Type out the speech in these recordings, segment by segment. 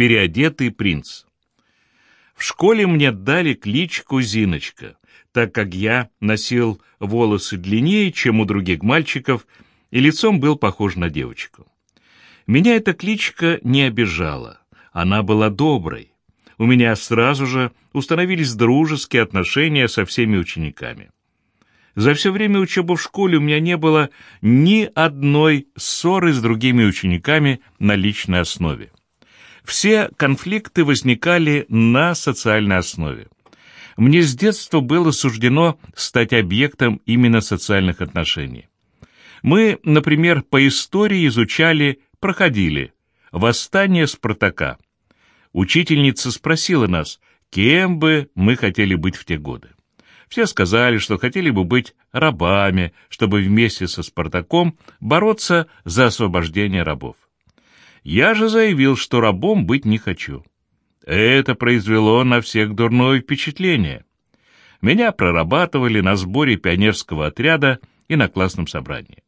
Переодетый принц. В школе мне дали кличку Зиночка, так как я носил волосы длиннее, чем у других мальчиков, и лицом был похож на девочку. Меня эта кличка не обижала, она была доброй. У меня сразу же установились дружеские отношения со всеми учениками. За все время учебы в школе у меня не было ни одной ссоры с другими учениками на личной основе. Все конфликты возникали на социальной основе. Мне с детства было суждено стать объектом именно социальных отношений. Мы, например, по истории изучали, проходили «Восстание Спартака». Учительница спросила нас, кем бы мы хотели быть в те годы. Все сказали, что хотели бы быть рабами, чтобы вместе со Спартаком бороться за освобождение рабов. Я же заявил, что рабом быть не хочу. Это произвело на всех дурное впечатление. Меня прорабатывали на сборе пионерского отряда и на классном собрании.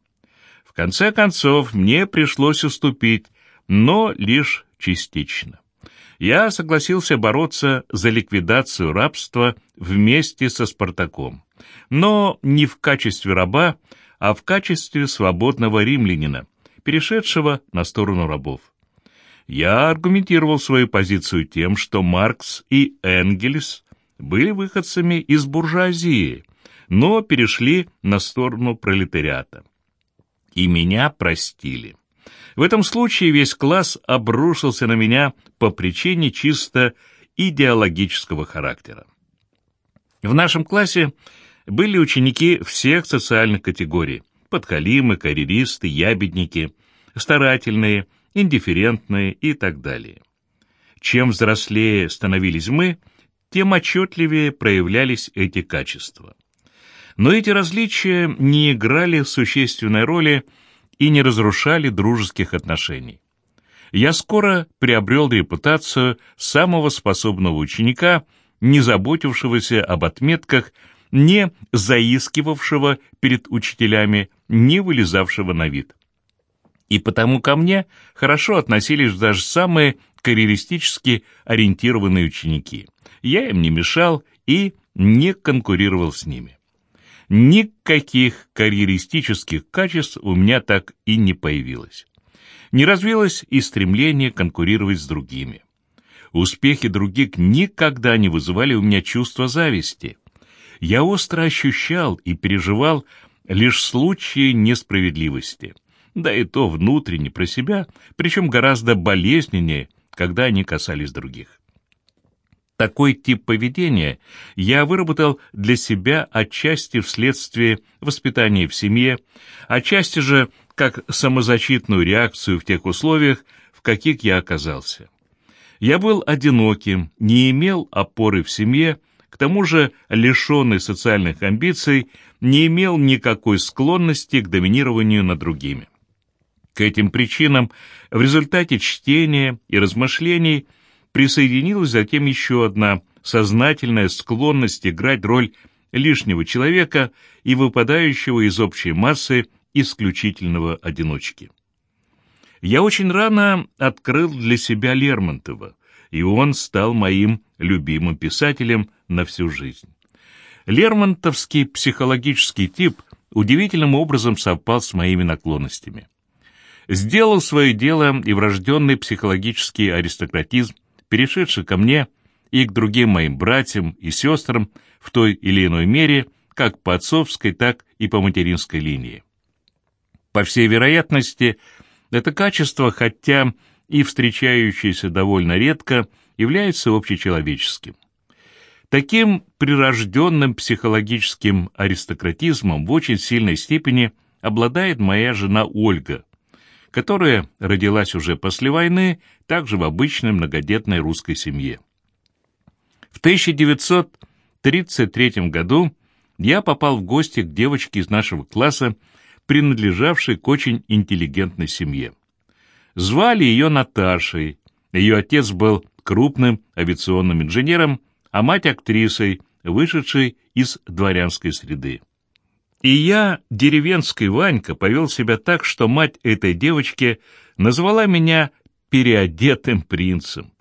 В конце концов, мне пришлось уступить, но лишь частично я согласился бороться за ликвидацию рабства вместе со Спартаком, но не в качестве раба, а в качестве свободного римлянина, перешедшего на сторону рабов. Я аргументировал свою позицию тем, что Маркс и Энгельс были выходцами из буржуазии, но перешли на сторону пролетариата. И меня простили. В этом случае весь класс обрушился на меня по причине чисто идеологического характера. В нашем классе были ученики всех социальных категорий – подхалимы, карьеристы, ябедники, старательные, индифферентные и так далее. Чем взрослее становились мы, тем отчетливее проявлялись эти качества. Но эти различия не играли существенной роли и не разрушали дружеских отношений. Я скоро приобрел репутацию самого способного ученика, не заботившегося об отметках, не заискивавшего перед учителями, не вылезавшего на вид. И потому ко мне хорошо относились даже самые карьеристически ориентированные ученики. Я им не мешал и не конкурировал с ними. Никаких карьеристических качеств у меня так и не появилось. Не развилось и стремление конкурировать с другими. Успехи других никогда не вызывали у меня чувства зависти. Я остро ощущал и переживал лишь случаи несправедливости, да и то внутренне про себя, причем гораздо болезненнее, когда они касались других. Такой тип поведения я выработал для себя отчасти вследствие воспитания в семье, отчасти же как самозащитную реакцию в тех условиях, в каких я оказался. Я был одиноким, не имел опоры в семье, к тому же лишенный социальных амбиций, не имел никакой склонности к доминированию над другими. К этим причинам в результате чтения и размышлений – присоединилась затем еще одна сознательная склонность играть роль лишнего человека и выпадающего из общей массы исключительного одиночки. Я очень рано открыл для себя Лермонтова, и он стал моим любимым писателем на всю жизнь. Лермонтовский психологический тип удивительным образом совпал с моими наклонностями. Сделал свое дело и врожденный психологический аристократизм перешедший ко мне и к другим моим братьям и сестрам в той или иной мере, как по отцовской, так и по материнской линии. По всей вероятности, это качество, хотя и встречающееся довольно редко, является общечеловеческим. Таким прирожденным психологическим аристократизмом в очень сильной степени обладает моя жена Ольга, которая родилась уже после войны, также в обычной многодетной русской семье. В 1933 году я попал в гости к девочке из нашего класса, принадлежавшей к очень интеллигентной семье. Звали ее Наташей. Ее отец был крупным авиационным инженером, а мать актрисой, вышедшей из дворянской среды. И я, деревенский Ванька, повел себя так, что мать этой девочки назвала меня переодетым принцем.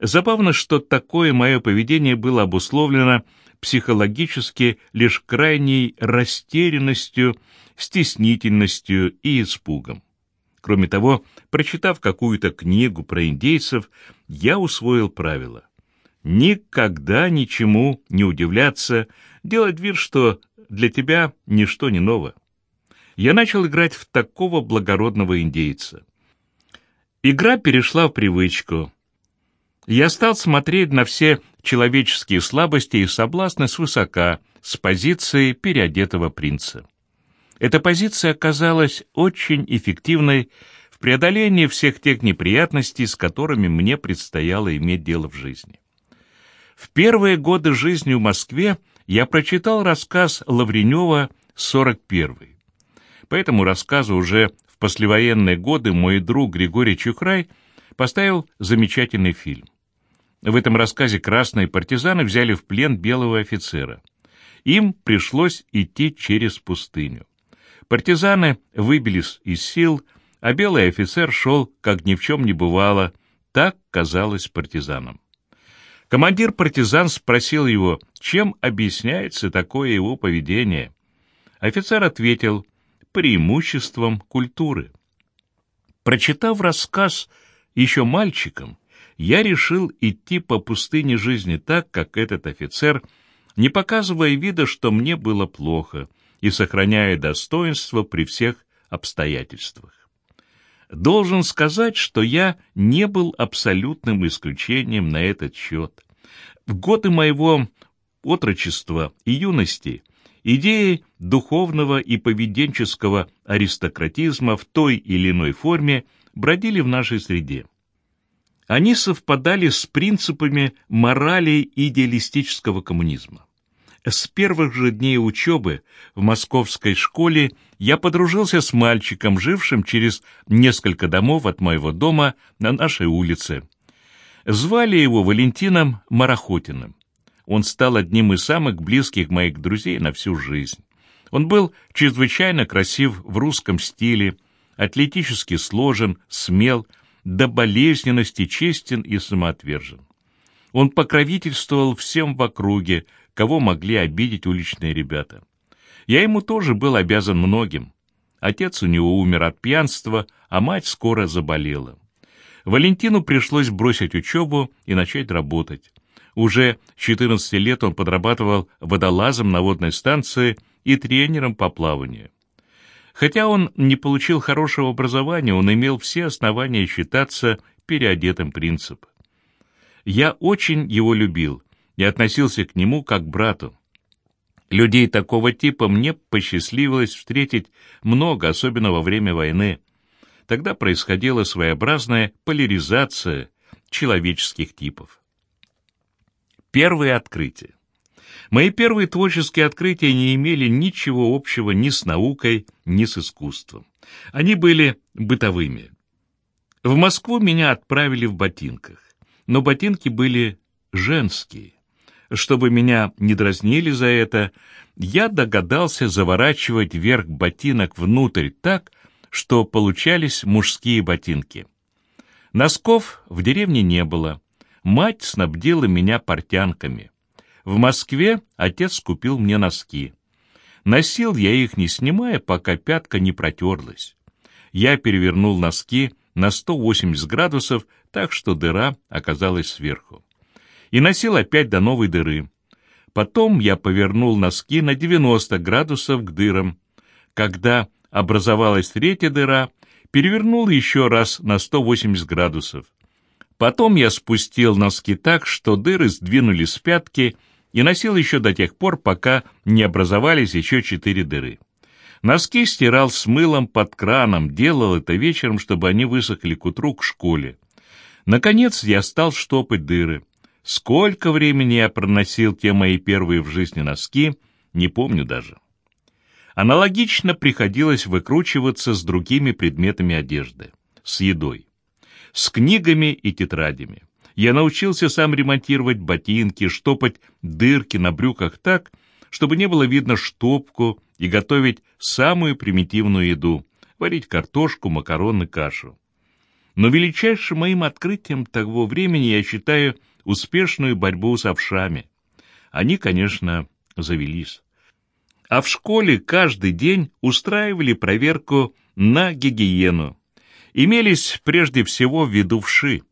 Забавно, что такое мое поведение было обусловлено психологически лишь крайней растерянностью, стеснительностью и испугом. Кроме того, прочитав какую-то книгу про индейцев, я усвоил правило. Никогда ничему не удивляться, делать вид, что для тебя ничто не ново. Я начал играть в такого благородного индейца. Игра перешла в привычку. Я стал смотреть на все человеческие слабости и соблазны свысока, с позиции переодетого принца. Эта позиция оказалась очень эффективной в преодолении всех тех неприятностей, с которыми мне предстояло иметь дело в жизни. В первые годы жизни в Москве я прочитал рассказ Лавренева «41». По этому рассказу уже в послевоенные годы мой друг Григорий Чухрай поставил замечательный фильм. В этом рассказе красные партизаны взяли в плен белого офицера. Им пришлось идти через пустыню. Партизаны выбились из сил, а белый офицер шел, как ни в чем не бывало. Так казалось партизанам. Командир партизан спросил его, чем объясняется такое его поведение. Офицер ответил, преимуществом культуры. Прочитав рассказ еще мальчиком, я решил идти по пустыне жизни так, как этот офицер, не показывая вида, что мне было плохо — и сохраняя достоинство при всех обстоятельствах. Должен сказать, что я не был абсолютным исключением на этот счет. В годы моего отрочества и юности идеи духовного и поведенческого аристократизма в той или иной форме бродили в нашей среде. Они совпадали с принципами морали идеалистического коммунизма. С первых же дней учебы в московской школе я подружился с мальчиком, жившим через несколько домов от моего дома на нашей улице. Звали его Валентином Марохотиным. Он стал одним из самых близких моих друзей на всю жизнь. Он был чрезвычайно красив в русском стиле, атлетически сложен, смел, до болезненности честен и самоотвержен. Он покровительствовал всем в округе, кого могли обидеть уличные ребята. Я ему тоже был обязан многим. Отец у него умер от пьянства, а мать скоро заболела. Валентину пришлось бросить учебу и начать работать. Уже с 14 лет он подрабатывал водолазом на водной станции и тренером по плаванию. Хотя он не получил хорошего образования, он имел все основания считаться переодетым принципом. Я очень его любил и относился к нему как к брату. Людей такого типа мне посчастливилось встретить много, особенно во время войны. Тогда происходила своеобразная поляризация человеческих типов. Первые открытия. Мои первые творческие открытия не имели ничего общего ни с наукой, ни с искусством. Они были бытовыми. В Москву меня отправили в ботинках, но ботинки были женские. Чтобы меня не дразнили за это, я догадался заворачивать верх ботинок внутрь так, что получались мужские ботинки. Носков в деревне не было. Мать снабдила меня портянками. В Москве отец купил мне носки. Носил я их, не снимая, пока пятка не протерлась. Я перевернул носки на 180 градусов, так что дыра оказалась сверху и носил опять до новой дыры. Потом я повернул носки на 90 градусов к дырам. Когда образовалась третья дыра, перевернул еще раз на 180 градусов. Потом я спустил носки так, что дыры сдвинулись с пятки, и носил еще до тех пор, пока не образовались еще четыре дыры. Носки стирал с мылом под краном, делал это вечером, чтобы они высохли к утру к школе. Наконец я стал штопать дыры. Сколько времени я проносил те мои первые в жизни носки, не помню даже. Аналогично приходилось выкручиваться с другими предметами одежды, с едой, с книгами и тетрадями. Я научился сам ремонтировать ботинки, штопать дырки на брюках так, чтобы не было видно штопку и готовить самую примитивную еду — варить картошку, макароны, кашу. но величайшим моим открытием того времени я считаю успешную борьбу с овшами. Они, конечно, завелись. А в школе каждый день устраивали проверку на гигиену. Имелись прежде всего в виду вши.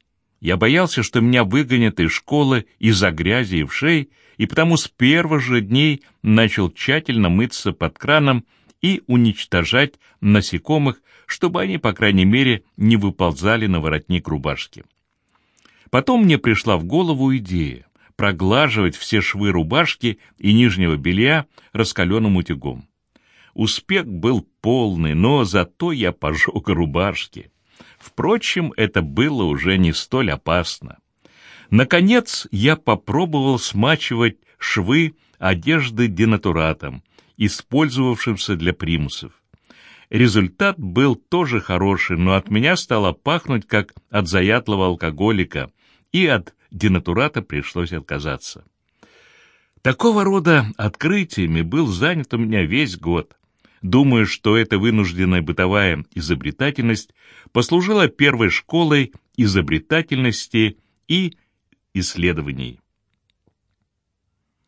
Я боялся, что меня выгонят из школы из-за грязи и вшей, и потому с первых же дней начал тщательно мыться под краном и уничтожать насекомых, чтобы они, по крайней мере, не выползали на воротник рубашки. Потом мне пришла в голову идея проглаживать все швы рубашки и нижнего белья раскаленным утюгом. Успех был полный, но зато я пожег рубашки. Впрочем, это было уже не столь опасно. Наконец, я попробовал смачивать швы одежды денатуратом, использовавшимся для примусов. Результат был тоже хороший, но от меня стало пахнуть, как от заядлого алкоголика, и от денатурата пришлось отказаться. Такого рода открытиями был занят у меня весь год. Думаю, что эта вынужденная бытовая изобретательность послужила первой школой изобретательности и исследований.